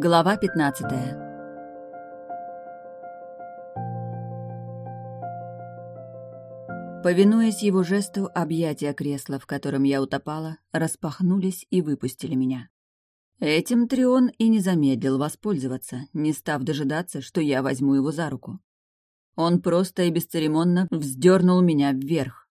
Глава 15 Повинуясь его жесту, объятия кресла, в котором я утопала, распахнулись и выпустили меня. Этим Трион и не замедлил воспользоваться, не став дожидаться, что я возьму его за руку. Он просто и бесцеремонно вздернул меня вверх.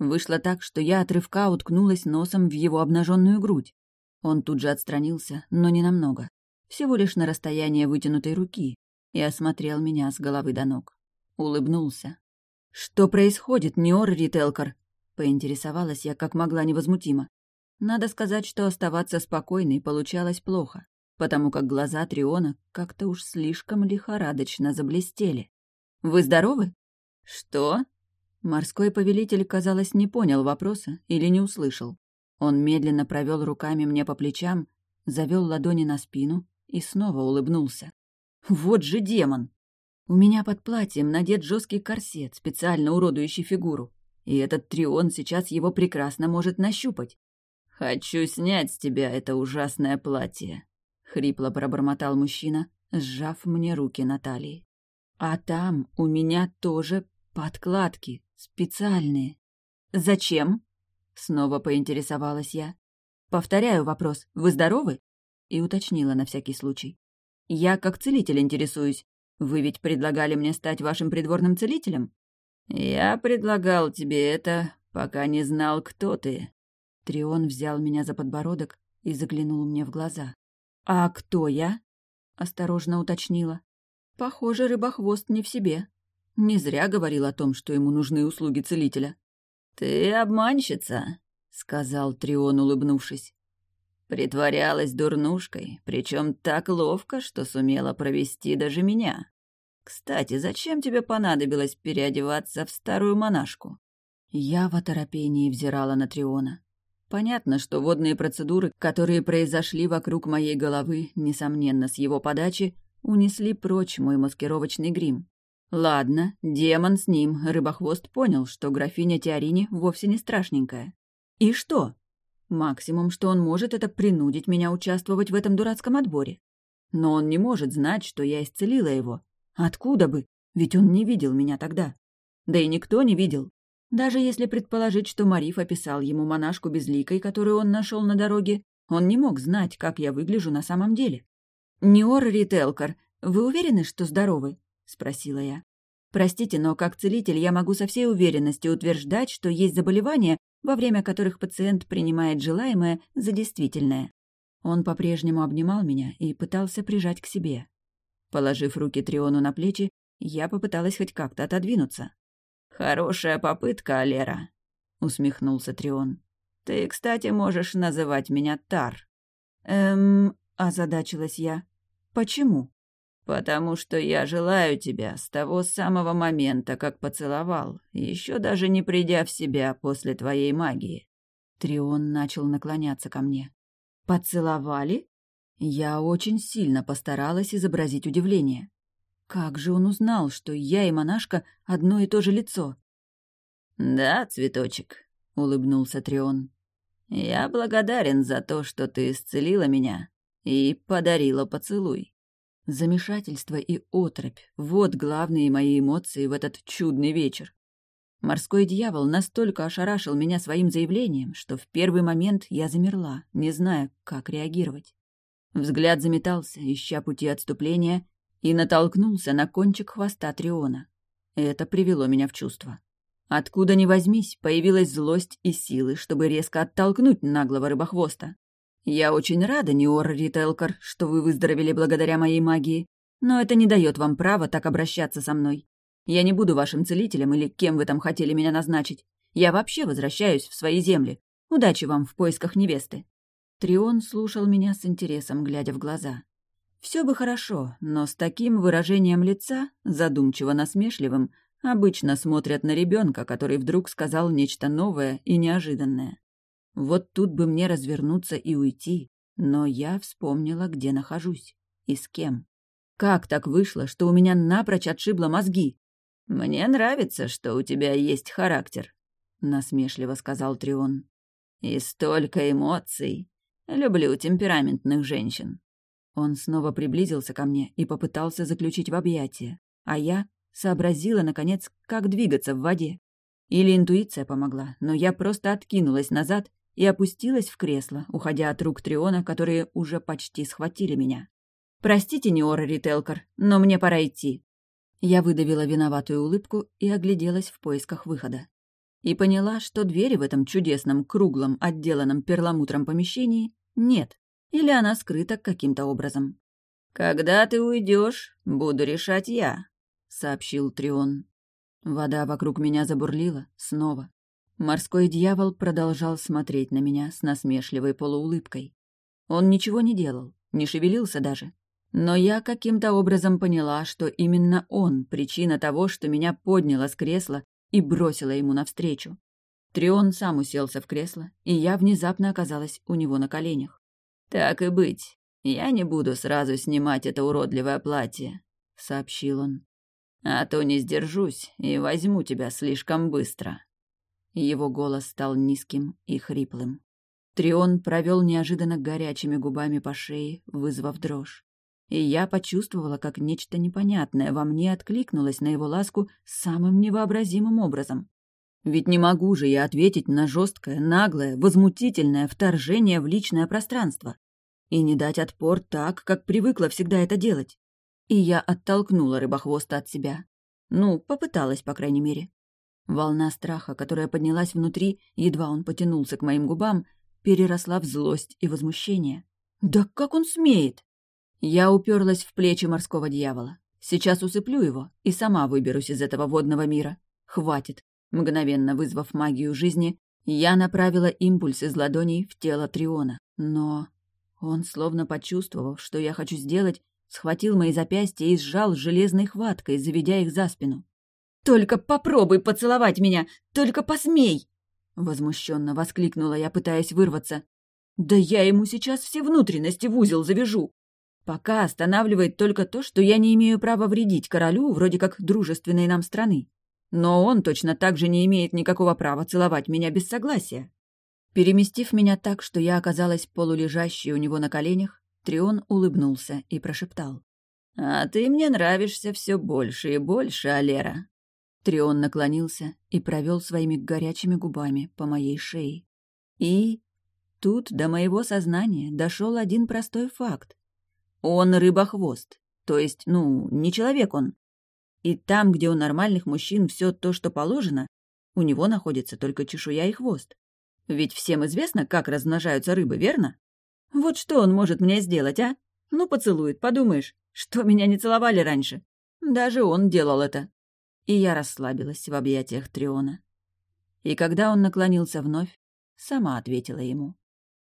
Вышло так, что я от рывка уткнулась носом в его обнаженную грудь. Он тут же отстранился, но не намного всего лишь на расстояние вытянутой руки, и осмотрел меня с головы до ног. Улыбнулся. «Что происходит, Ниор Рителкар?» — поинтересовалась я как могла невозмутимо. Надо сказать, что оставаться спокойной получалось плохо, потому как глаза Триона как-то уж слишком лихорадочно заблестели. «Вы здоровы?» «Что?» Морской повелитель, казалось, не понял вопроса или не услышал. Он медленно провел руками мне по плечам, завел ладони на спину и снова улыбнулся. «Вот же демон!» У меня под платьем надет жесткий корсет, специально уродующий фигуру, и этот трион сейчас его прекрасно может нащупать. «Хочу снять с тебя это ужасное платье», — хрипло пробормотал мужчина, сжав мне руки на талии. «А там у меня тоже подкладки, специальные». «Зачем?» — снова поинтересовалась я. «Повторяю вопрос, вы здоровы?» И уточнила на всякий случай. «Я как целитель интересуюсь. Вы ведь предлагали мне стать вашим придворным целителем?» «Я предлагал тебе это, пока не знал, кто ты». Трион взял меня за подбородок и заглянул мне в глаза. «А кто я?» — осторожно уточнила. «Похоже, рыбохвост не в себе. Не зря говорил о том, что ему нужны услуги целителя». «Ты обманщица», — сказал Трион, улыбнувшись. Притворялась дурнушкой, причем так ловко, что сумела провести даже меня. Кстати, зачем тебе понадобилось переодеваться в старую монашку? Я в оторопении взирала на Триона. Понятно, что водные процедуры, которые произошли вокруг моей головы, несомненно, с его подачи, унесли прочь мой маскировочный грим. Ладно, демон с ним, рыбохвост понял, что графиня Теорини вовсе не страшненькая. И что? Максимум, что он может, это принудить меня участвовать в этом дурацком отборе. Но он не может знать, что я исцелила его. Откуда бы? Ведь он не видел меня тогда. Да и никто не видел. Даже если предположить, что Мариф описал ему монашку безликой, которую он нашел на дороге, он не мог знать, как я выгляжу на самом деле. «Ниор Рителкар, вы уверены, что здоровы?» — спросила я. «Простите, но как целитель я могу со всей уверенностью утверждать, что есть заболевания, во время которых пациент принимает желаемое за действительное. Он по-прежнему обнимал меня и пытался прижать к себе. Положив руки Триону на плечи, я попыталась хоть как-то отодвинуться. «Хорошая попытка, Алера», — усмехнулся Трион. «Ты, кстати, можешь называть меня Тар». «Эм...» — озадачилась я. «Почему?» «Потому что я желаю тебя с того самого момента, как поцеловал, еще даже не придя в себя после твоей магии». Трион начал наклоняться ко мне. «Поцеловали?» Я очень сильно постаралась изобразить удивление. Как же он узнал, что я и монашка одно и то же лицо? «Да, цветочек», — улыбнулся Трион. «Я благодарен за то, что ты исцелила меня и подарила поцелуй». Замешательство и отрыбь — вот главные мои эмоции в этот чудный вечер. Морской дьявол настолько ошарашил меня своим заявлением, что в первый момент я замерла, не зная, как реагировать. Взгляд заметался, ища пути отступления, и натолкнулся на кончик хвоста Триона. Это привело меня в чувство. Откуда ни возьмись, появилась злость и силы, чтобы резко оттолкнуть наглого рыбохвоста. «Я очень рада, Ниор Рителкар, что вы выздоровели благодаря моей магии, но это не дает вам права так обращаться со мной. Я не буду вашим целителем или кем вы там хотели меня назначить. Я вообще возвращаюсь в свои земли. Удачи вам в поисках невесты». Трион слушал меня с интересом, глядя в глаза. Все бы хорошо, но с таким выражением лица, задумчиво насмешливым, обычно смотрят на ребенка, который вдруг сказал нечто новое и неожиданное. Вот тут бы мне развернуться и уйти, но я вспомнила, где нахожусь и с кем. Как так вышло, что у меня напрочь отшибло мозги? «Мне нравится, что у тебя есть характер», — насмешливо сказал Трион. «И столько эмоций. Люблю темпераментных женщин». Он снова приблизился ко мне и попытался заключить в объятия, а я сообразила, наконец, как двигаться в воде. Или интуиция помогла, но я просто откинулась назад и опустилась в кресло, уходя от рук Триона, которые уже почти схватили меня. «Простите, Неора Рителкар, но мне пора идти». Я выдавила виноватую улыбку и огляделась в поисках выхода. И поняла, что двери в этом чудесном, круглом, отделанном перламутром помещении нет, или она скрыта каким-то образом. «Когда ты уйдешь, буду решать я», — сообщил Трион. Вода вокруг меня забурлила снова. Морской дьявол продолжал смотреть на меня с насмешливой полуулыбкой. Он ничего не делал, не шевелился даже. Но я каким-то образом поняла, что именно он — причина того, что меня подняло с кресла и бросило ему навстречу. Трион сам уселся в кресло, и я внезапно оказалась у него на коленях. «Так и быть, я не буду сразу снимать это уродливое платье», — сообщил он. «А то не сдержусь и возьму тебя слишком быстро». Его голос стал низким и хриплым. Трион провел неожиданно горячими губами по шее, вызвав дрожь. И я почувствовала, как нечто непонятное во мне откликнулось на его ласку самым невообразимым образом. Ведь не могу же я ответить на жесткое, наглое, возмутительное вторжение в личное пространство и не дать отпор так, как привыкла всегда это делать. И я оттолкнула рыбохвоста от себя. Ну, попыталась, по крайней мере. Волна страха, которая поднялась внутри, едва он потянулся к моим губам, переросла в злость и возмущение. «Да как он смеет?» Я уперлась в плечи морского дьявола. Сейчас усыплю его и сама выберусь из этого водного мира. Хватит. Мгновенно вызвав магию жизни, я направила импульс из ладоней в тело Триона. Но он, словно почувствовав, что я хочу сделать, схватил мои запястья и сжал железной хваткой, заведя их за спину. «Только попробуй поцеловать меня! Только посмей!» Возмущенно воскликнула я, пытаясь вырваться. «Да я ему сейчас все внутренности в узел завяжу!» Пока останавливает только то, что я не имею права вредить королю, вроде как дружественной нам страны. Но он точно так же не имеет никакого права целовать меня без согласия. Переместив меня так, что я оказалась полулежащей у него на коленях, Трион улыбнулся и прошептал. «А ты мне нравишься все больше и больше, Алера. Трион наклонился и провел своими горячими губами по моей шее. И тут до моего сознания дошел один простой факт. Он рыбохвост, то есть, ну, не человек он. И там, где у нормальных мужчин все то, что положено, у него находится только чешуя и хвост. Ведь всем известно, как размножаются рыбы, верно? Вот что он может мне сделать, а? Ну, поцелует, подумаешь, что меня не целовали раньше. Даже он делал это и я расслабилась в объятиях Триона. И когда он наклонился вновь, сама ответила ему.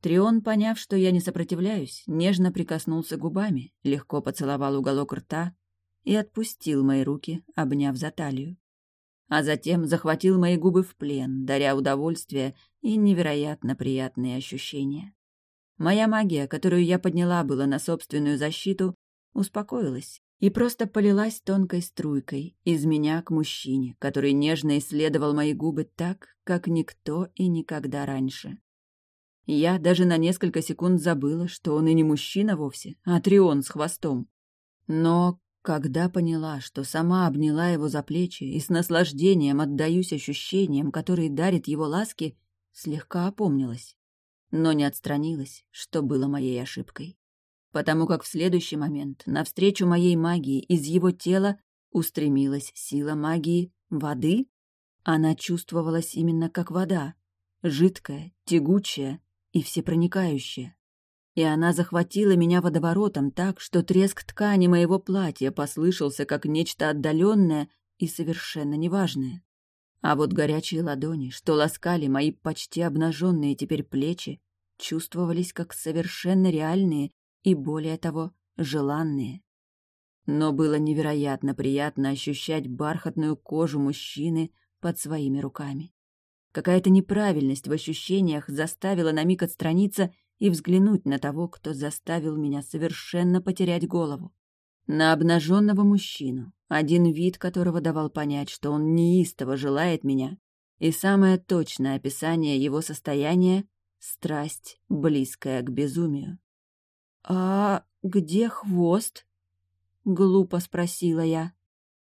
Трион, поняв, что я не сопротивляюсь, нежно прикоснулся губами, легко поцеловал уголок рта и отпустил мои руки, обняв за талию. А затем захватил мои губы в плен, даря удовольствие и невероятно приятные ощущения. Моя магия, которую я подняла было на собственную защиту, успокоилась и просто полилась тонкой струйкой из меня к мужчине, который нежно исследовал мои губы так, как никто и никогда раньше. Я даже на несколько секунд забыла, что он и не мужчина вовсе, а трион с хвостом. Но когда поняла, что сама обняла его за плечи и с наслаждением отдаюсь ощущениям, которые дарит его ласки, слегка опомнилась, но не отстранилась, что было моей ошибкой потому как в следующий момент навстречу моей магии из его тела устремилась сила магии воды. Она чувствовалась именно как вода, жидкая, тягучая и всепроникающая. И она захватила меня водоворотом так, что треск ткани моего платья послышался как нечто отдаленное и совершенно неважное. А вот горячие ладони, что ласкали мои почти обнаженные теперь плечи, чувствовались как совершенно реальные и, более того, желанные. Но было невероятно приятно ощущать бархатную кожу мужчины под своими руками. Какая-то неправильность в ощущениях заставила на миг отстраниться и взглянуть на того, кто заставил меня совершенно потерять голову. На обнаженного мужчину, один вид которого давал понять, что он неистово желает меня, и самое точное описание его состояния — страсть, близкая к безумию. «А где хвост?» — глупо спросила я.